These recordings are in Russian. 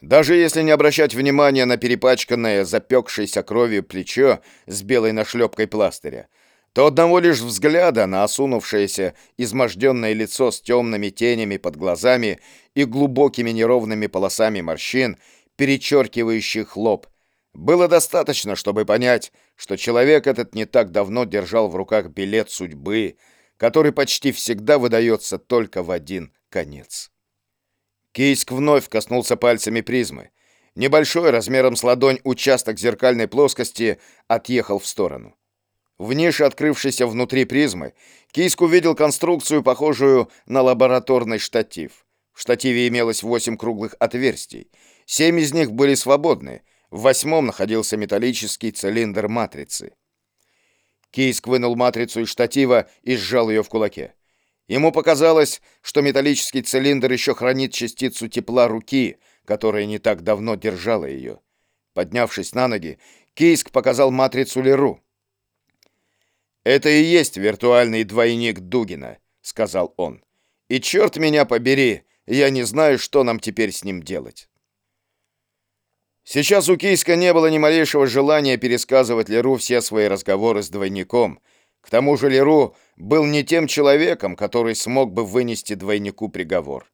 Даже если не обращать внимания на перепачканное, запекшееся кровью плечо с белой нашлепкой пластыря, то одного лишь взгляда на осунувшееся, изможденное лицо с темными тенями под глазами и глубокими неровными полосами морщин, перечеркивающих лоб, было достаточно, чтобы понять, что человек этот не так давно держал в руках билет судьбы, который почти всегда выдается только в один конец. Кейск вновь коснулся пальцами призмы. Небольшой, размером с ладонь, участок зеркальной плоскости отъехал в сторону. В нише, открывшейся внутри призмы, Кейск увидел конструкцию, похожую на лабораторный штатив. В штативе имелось восемь круглых отверстий. Семь из них были свободны — в восьмом находился металлический цилиндр матрицы. Кейск вынул матрицу из штатива и сжал ее в кулаке. Ему показалось, что металлический цилиндр еще хранит частицу тепла руки, которая не так давно держала ее. Поднявшись на ноги, Кейск показал матрицу Леру. «Это и есть виртуальный двойник Дугина», — сказал он. «И черт меня побери, я не знаю, что нам теперь с ним делать». Сейчас у Кийска не было ни малейшего желания пересказывать Леру все свои разговоры с двойником. К тому же Леру был не тем человеком, который смог бы вынести двойнику приговор.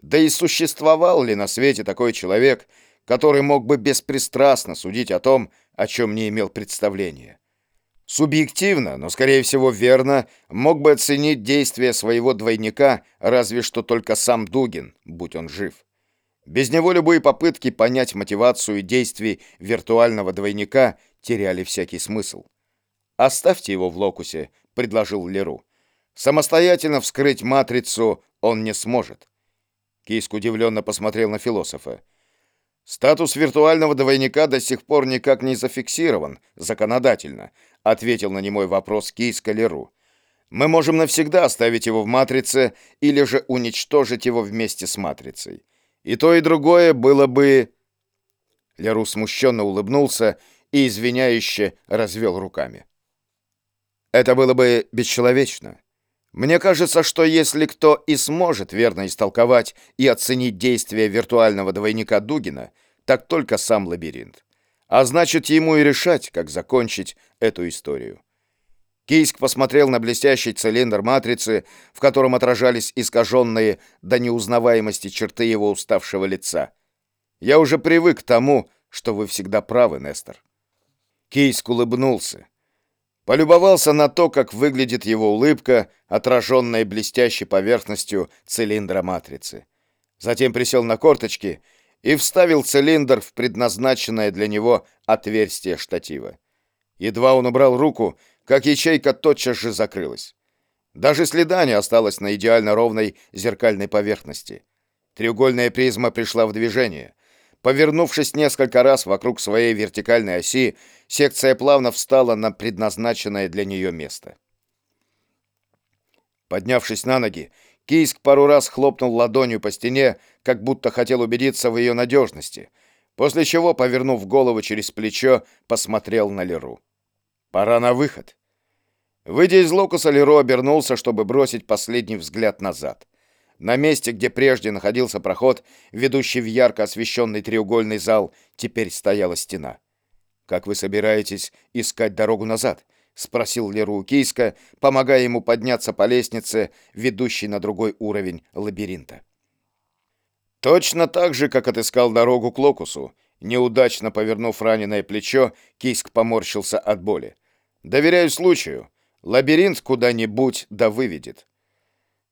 Да и существовал ли на свете такой человек, который мог бы беспристрастно судить о том, о чем не имел представления? Субъективно, но, скорее всего, верно, мог бы оценить действия своего двойника разве что только сам Дугин, будь он жив. Без него любые попытки понять мотивацию действий виртуального двойника теряли всякий смысл. «Оставьте его в локусе», — предложил Леру. «Самостоятельно вскрыть матрицу он не сможет». Кийск удивленно посмотрел на философа. «Статус виртуального двойника до сих пор никак не зафиксирован законодательно», — ответил на немой вопрос Кийска Леру. «Мы можем навсегда оставить его в матрице или же уничтожить его вместе с матрицей. И то, и другое было бы...» Леру смущенно улыбнулся и извиняюще развел руками. «Это было бы бесчеловечно. Мне кажется, что если кто и сможет верно истолковать и оценить действия виртуального двойника Дугина, так только сам лабиринт. А значит, ему и решать, как закончить эту историю. Кийск посмотрел на блестящий цилиндр матрицы, в котором отражались искаженные до неузнаваемости черты его уставшего лица. «Я уже привык к тому, что вы всегда правы, Нестор». Кийск улыбнулся. Полюбовался на то, как выглядит его улыбка, отраженная блестящей поверхностью цилиндра матрицы. Затем присел на корточки и вставил цилиндр в предназначенное для него отверстие штатива. Едва он убрал руку, как ячейка тотчас же закрылась. Даже следа не осталось на идеально ровной зеркальной поверхности. Треугольная призма пришла в движение. Повернувшись несколько раз вокруг своей вертикальной оси, секция плавно встала на предназначенное для нее место. Поднявшись на ноги, Кийск пару раз хлопнул ладонью по стене, как будто хотел убедиться в ее надежности, после чего, повернув голову через плечо, посмотрел на Леру. «Пора на выход». Выйдя из локуса, Леро обернулся, чтобы бросить последний взгляд назад. На месте, где прежде находился проход, ведущий в ярко освещенный треугольный зал, теперь стояла стена. «Как вы собираетесь искать дорогу назад?» — спросил Леру Кийска, помогая ему подняться по лестнице, ведущей на другой уровень лабиринта. Точно так же, как отыскал дорогу к локусу. Неудачно повернув раненое плечо, Кийск поморщился от боли. «Доверяю случаю. Лабиринт куда-нибудь да выведет.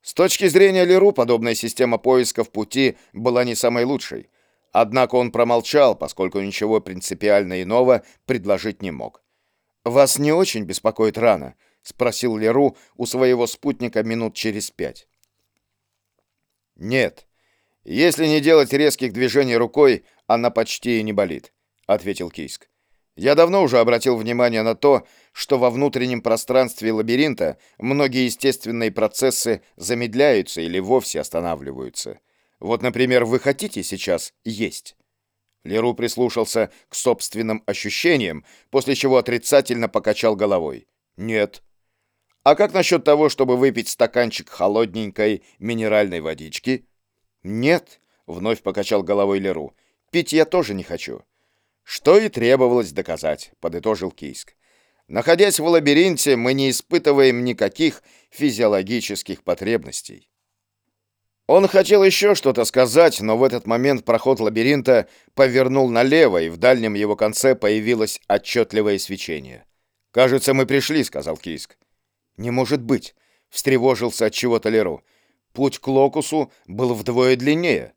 С точки зрения Леру, подобная система поиска в пути была не самой лучшей. Однако он промолчал, поскольку ничего принципиально иного предложить не мог. «Вас не очень беспокоит рана?» — спросил Леру у своего спутника минут через пять. «Нет. Если не делать резких движений рукой, она почти и не болит», — ответил Кийск. Я давно уже обратил внимание на то, что во внутреннем пространстве лабиринта многие естественные процессы замедляются или вовсе останавливаются. Вот, например, вы хотите сейчас есть? Леру прислушался к собственным ощущениям, после чего отрицательно покачал головой. Нет. А как насчет того, чтобы выпить стаканчик холодненькой минеральной водички? Нет, вновь покачал головой Леру. Пить я тоже не хочу. Что и требовалось доказать, подытожил Кийск. Находясь в лабиринте, мы не испытываем никаких физиологических потребностей. Он хотел еще что-то сказать, но в этот момент проход лабиринта повернул налево, и в дальнем его конце появилось отчетливое свечение. «Кажется, мы пришли», — сказал Кийск. «Не может быть», — встревожился от чего-то Леру. «Путь к Локусу был вдвое длиннее».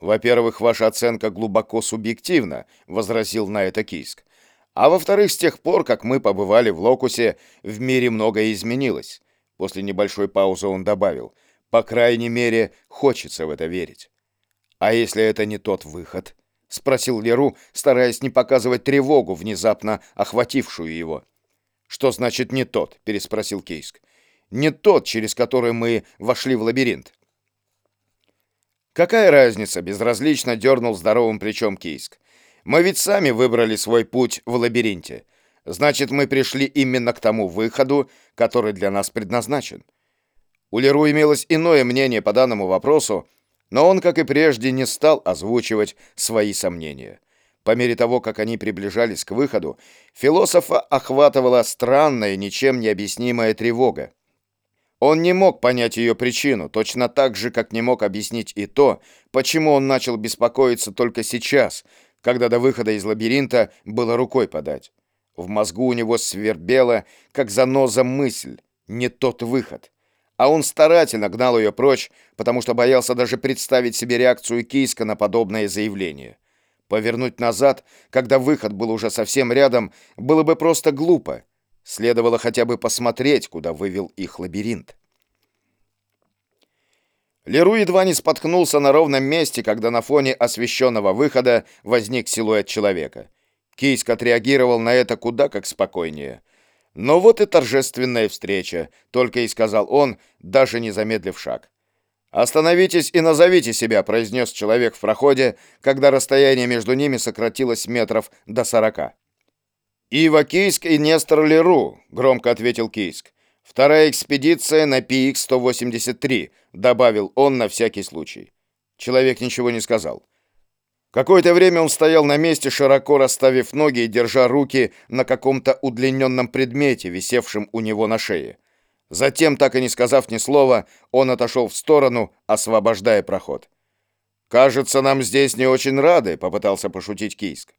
«Во-первых, ваша оценка глубоко субъективна», — возразил на это Кийск. «А во-вторых, с тех пор, как мы побывали в Локусе, в мире многое изменилось». После небольшой паузы он добавил, «По крайней мере, хочется в это верить». «А если это не тот выход?» — спросил Леру, стараясь не показывать тревогу, внезапно охватившую его. «Что значит «не тот»?» — переспросил Кейск. «Не тот, через который мы вошли в лабиринт». «Какая разница?» — безразлично дернул здоровым плечом Кейск. «Мы ведь сами выбрали свой путь в лабиринте. Значит, мы пришли именно к тому выходу, который для нас предназначен». У Леру имелось иное мнение по данному вопросу, но он, как и прежде, не стал озвучивать свои сомнения. По мере того, как они приближались к выходу, философа охватывала странная, ничем не объяснимая тревога. Он не мог понять ее причину, точно так же, как не мог объяснить и то, почему он начал беспокоиться только сейчас, когда до выхода из лабиринта было рукой подать. В мозгу у него свербела, как заноза мысль, не тот выход. А он старательно гнал ее прочь, потому что боялся даже представить себе реакцию Кийска на подобное заявление. Повернуть назад, когда выход был уже совсем рядом, было бы просто глупо. Следовало хотя бы посмотреть, куда вывел их лабиринт. Леру едва не споткнулся на ровном месте, когда на фоне освещенного выхода возник силуэт человека. Кийск отреагировал на это куда как спокойнее. Но вот и торжественная встреча, только и сказал он, даже не замедлив шаг. «Остановитесь и назовите себя», — произнес человек в проходе, когда расстояние между ними сократилось метров до сорока. «Ива Кийск и Нестор Леру», — громко ответил Кийск. «Вторая экспедиция на PX-183», — добавил он на всякий случай. Человек ничего не сказал. Какое-то время он стоял на месте, широко расставив ноги и держа руки на каком-то удлиненном предмете, висевшем у него на шее. Затем, так и не сказав ни слова, он отошел в сторону, освобождая проход. «Кажется, нам здесь не очень рады», — попытался пошутить Кийск.